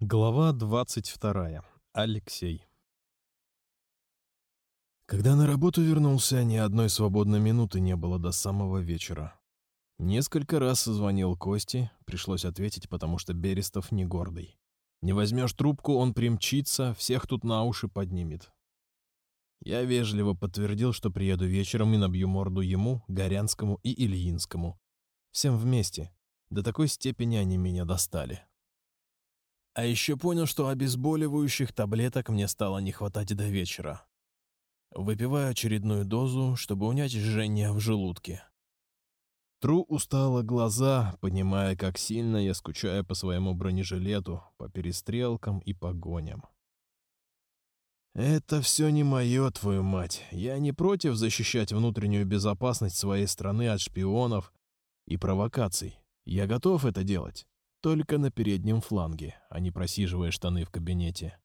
Глава 22. Алексей. Когда на работу вернулся, ни одной свободной минуты не было до самого вечера. Несколько раз звонил Кости, пришлось ответить, потому что Берестов не гордый. Не возьмешь трубку, он примчится, всех тут на уши поднимет. Я вежливо подтвердил, что приеду вечером и набью морду ему, Горянскому и Ильинскому. Всем вместе. До такой степени они меня достали. А еще понял, что обезболивающих таблеток мне стало не хватать до вечера. Выпиваю очередную дозу, чтобы унять жжение в желудке. Тру устало глаза, понимая, как сильно я скучаю по своему бронежилету, по перестрелкам и погоням. Это все не мое, твою мать. Я не против защищать внутреннюю безопасность своей страны от шпионов и провокаций. Я готов это делать. Только на переднем фланге, а не просиживая штаны в кабинете.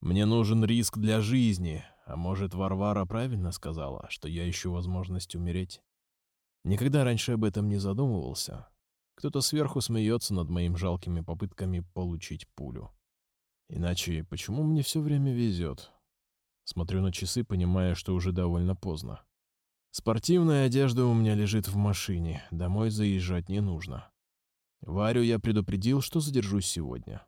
Мне нужен риск для жизни, а может, Варвара правильно сказала, что я ищу возможность умереть? Никогда раньше об этом не задумывался. Кто-то сверху смеется над моими жалкими попытками получить пулю. Иначе почему мне все время везет? Смотрю на часы, понимая, что уже довольно поздно. Спортивная одежда у меня лежит в машине, домой заезжать не нужно. Варю я предупредил, что задержусь сегодня.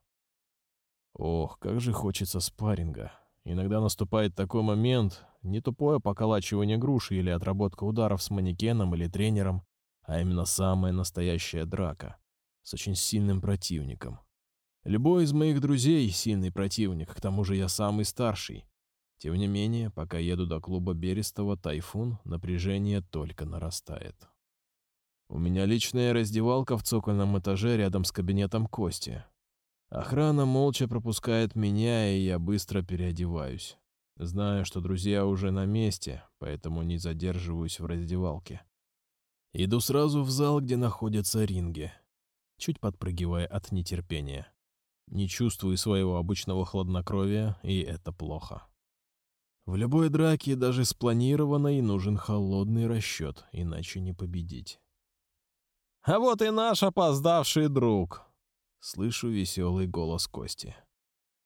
Ох, как же хочется спарринга. Иногда наступает такой момент, не тупое поколачивание груши или отработка ударов с манекеном или тренером, а именно самая настоящая драка с очень сильным противником. Любой из моих друзей — сильный противник, к тому же я самый старший. Тем не менее, пока еду до клуба Берестова «Тайфун», напряжение только нарастает. У меня личная раздевалка в цокольном этаже рядом с кабинетом Кости. Охрана молча пропускает меня, и я быстро переодеваюсь. Знаю, что друзья уже на месте, поэтому не задерживаюсь в раздевалке. Иду сразу в зал, где находятся ринги, чуть подпрыгивая от нетерпения. Не чувствую своего обычного хладнокровия, и это плохо. В любой драке, даже спланированной, нужен холодный расчет, иначе не победить. А вот и наш опоздавший друг!» Слышу веселый голос Кости.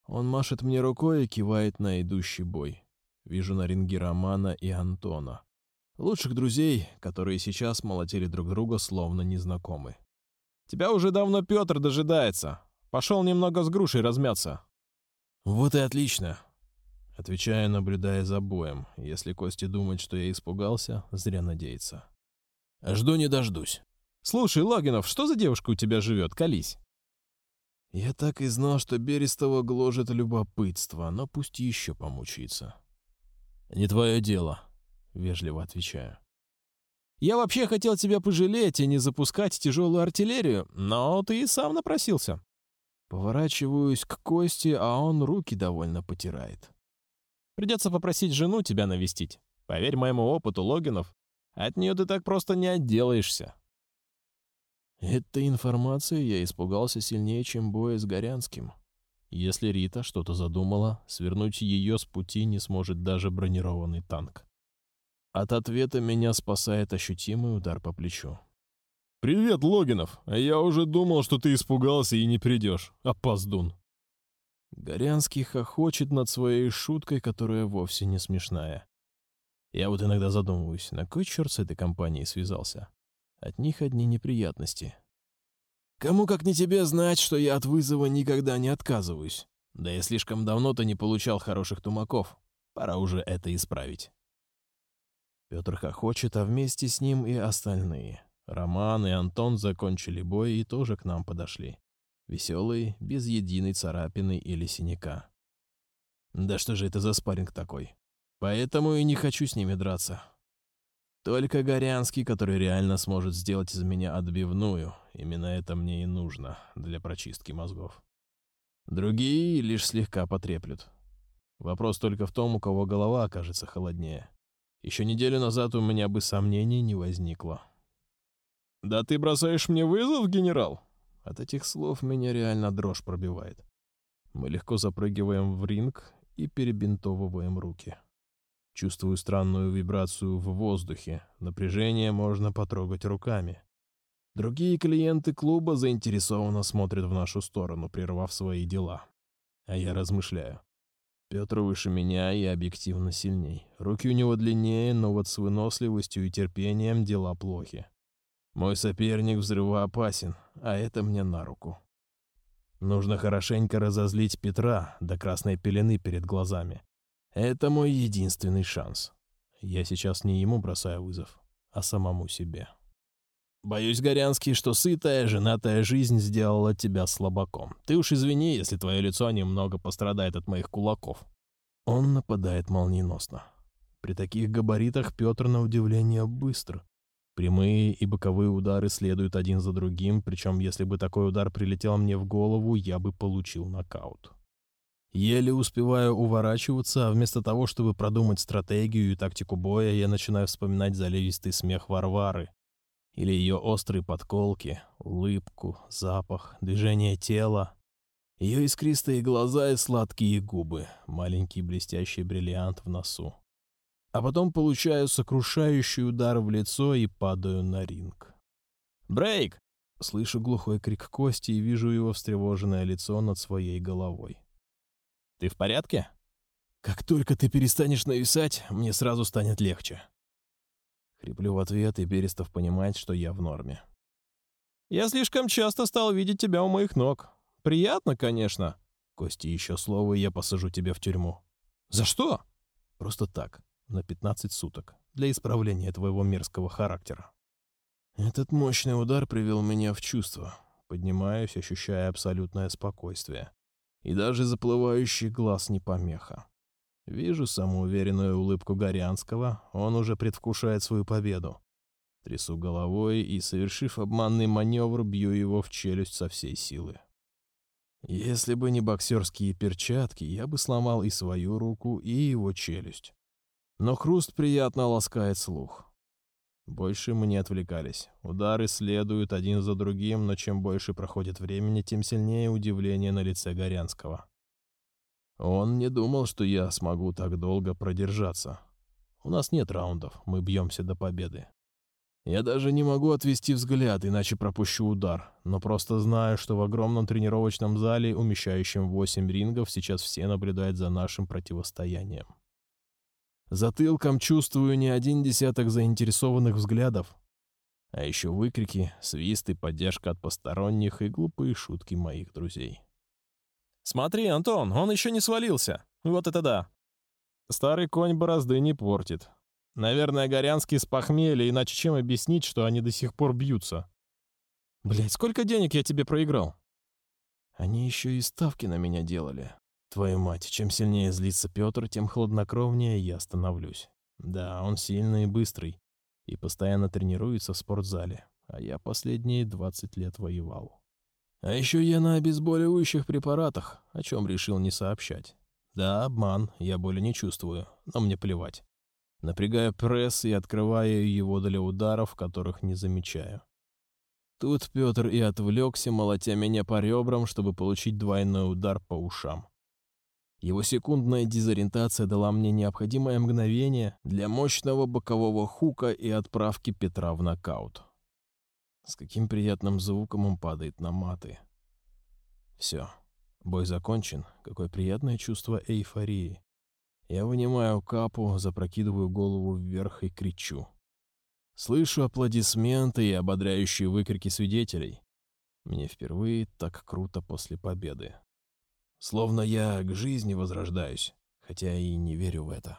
Он машет мне рукой и кивает на идущий бой. Вижу на ринге Романа и Антона. Лучших друзей, которые сейчас молотили друг друга, словно незнакомы. «Тебя уже давно Петр дожидается. Пошел немного с грушей размяться». «Вот и отлично», — отвечаю, наблюдая за боем. Если Кости думает, что я испугался, зря надеется. «Жду не дождусь». «Слушай, Логинов, что за девушка у тебя живет? Колись!» Я так и знал, что Берестова гложет любопытство, но пусть еще помучится. «Не твое дело», — вежливо отвечаю. «Я вообще хотел тебя пожалеть и не запускать тяжелую артиллерию, но ты и сам напросился». Поворачиваюсь к Кости, а он руки довольно потирает. «Придется попросить жену тебя навестить. Поверь моему опыту, Логинов, от нее ты так просто не отделаешься». Этой информации я испугался сильнее, чем боя с Горянским. Если Рита что-то задумала, свернуть ее с пути не сможет даже бронированный танк. От ответа меня спасает ощутимый удар по плечу. «Привет, Логинов! А я уже думал, что ты испугался и не придешь. Опоздун!» Горянский хохочет над своей шуткой, которая вовсе не смешная. Я вот иногда задумываюсь, на кой черт с этой компанией связался? От них одни неприятности. Кому как не тебе знать, что я от вызова никогда не отказываюсь. Да я слишком давно-то не получал хороших тумаков. Пора уже это исправить. Петр хохочет, а вместе с ним и остальные. Роман и Антон закончили бой и тоже к нам подошли. Веселые, без единой царапины или синяка. Да что же это за спарринг такой? Поэтому и не хочу с ними драться. Только Горянский, который реально сможет сделать из меня отбивную. Именно это мне и нужно для прочистки мозгов. Другие лишь слегка потреплют. Вопрос только в том, у кого голова окажется холоднее. Еще неделю назад у меня бы сомнений не возникло. «Да ты бросаешь мне вызов, генерал?» От этих слов меня реально дрожь пробивает. Мы легко запрыгиваем в ринг и перебинтовываем руки. Чувствую странную вибрацию в воздухе. Напряжение можно потрогать руками. Другие клиенты клуба заинтересованно смотрят в нашу сторону, прервав свои дела. А я размышляю. Петр выше меня и объективно сильней. Руки у него длиннее, но вот с выносливостью и терпением дела плохи. Мой соперник взрывоопасен, а это мне на руку. Нужно хорошенько разозлить Петра до красной пелены перед глазами. Это мой единственный шанс. Я сейчас не ему бросаю вызов, а самому себе. Боюсь, Горянский, что сытая, женатая жизнь сделала тебя слабаком. Ты уж извини, если твое лицо немного пострадает от моих кулаков. Он нападает молниеносно. При таких габаритах Петр, на удивление, быстр. Прямые и боковые удары следуют один за другим, причем если бы такой удар прилетел мне в голову, я бы получил нокаут. Еле успеваю уворачиваться, а вместо того, чтобы продумать стратегию и тактику боя, я начинаю вспоминать заливистый смех Варвары, или ее острые подколки, улыбку, запах, движение тела. Ее искристые глаза и сладкие губы, маленький блестящий бриллиант в носу. А потом получаю сокрушающий удар в лицо и падаю на ринг. «Брейк!» Слышу глухой крик Кости и вижу его встревоженное лицо над своей головой. «Ты в порядке?» «Как только ты перестанешь нависать, мне сразу станет легче», Хриплю в ответ, и Берестов понимает, что я в норме. «Я слишком часто стал видеть тебя у моих ног. Приятно, конечно». «Кости, еще слово, и я посажу тебя в тюрьму». «За что?» «Просто так, на 15 суток, для исправления твоего мерзкого характера». Этот мощный удар привел меня в чувство. Поднимаюсь, ощущая абсолютное спокойствие. И даже заплывающий глаз не помеха. Вижу самоуверенную улыбку Горянского, он уже предвкушает свою победу. Трясу головой и, совершив обманный маневр, бью его в челюсть со всей силы. Если бы не боксерские перчатки, я бы сломал и свою руку, и его челюсть. Но хруст приятно ласкает слух. Больше мы не отвлекались. Удары следуют один за другим, но чем больше проходит времени, тем сильнее удивление на лице Горянского. Он не думал, что я смогу так долго продержаться. У нас нет раундов, мы бьемся до победы. Я даже не могу отвести взгляд, иначе пропущу удар, но просто знаю, что в огромном тренировочном зале, умещающем 8 рингов, сейчас все наблюдают за нашим противостоянием. Затылком чувствую не один десяток заинтересованных взглядов, а еще выкрики, свисты, поддержка от посторонних и глупые шутки моих друзей. «Смотри, Антон, он еще не свалился. Вот это да!» Старый конь борозды не портит. Наверное, Горянский с похмелья, иначе чем объяснить, что они до сих пор бьются? Блять, сколько денег я тебе проиграл? Они еще и ставки на меня делали. Твою мать, чем сильнее злится Петр, тем хладнокровнее я становлюсь. Да, он сильный и быстрый, и постоянно тренируется в спортзале, а я последние 20 лет воевал. А еще я на обезболивающих препаратах, о чем решил не сообщать. Да, обман, я боли не чувствую, но мне плевать. Напрягаю пресс и открываю его для ударов, которых не замечаю. Тут Петр и отвлекся, молотя меня по ребрам, чтобы получить двойной удар по ушам. Его секундная дезориентация дала мне необходимое мгновение для мощного бокового хука и отправки Петра в нокаут. С каким приятным звуком он падает на маты. Все. Бой закончен. Какое приятное чувство эйфории. Я вынимаю капу, запрокидываю голову вверх и кричу. Слышу аплодисменты и ободряющие выкрики свидетелей. Мне впервые так круто после победы. Словно я к жизни возрождаюсь, хотя и не верю в это.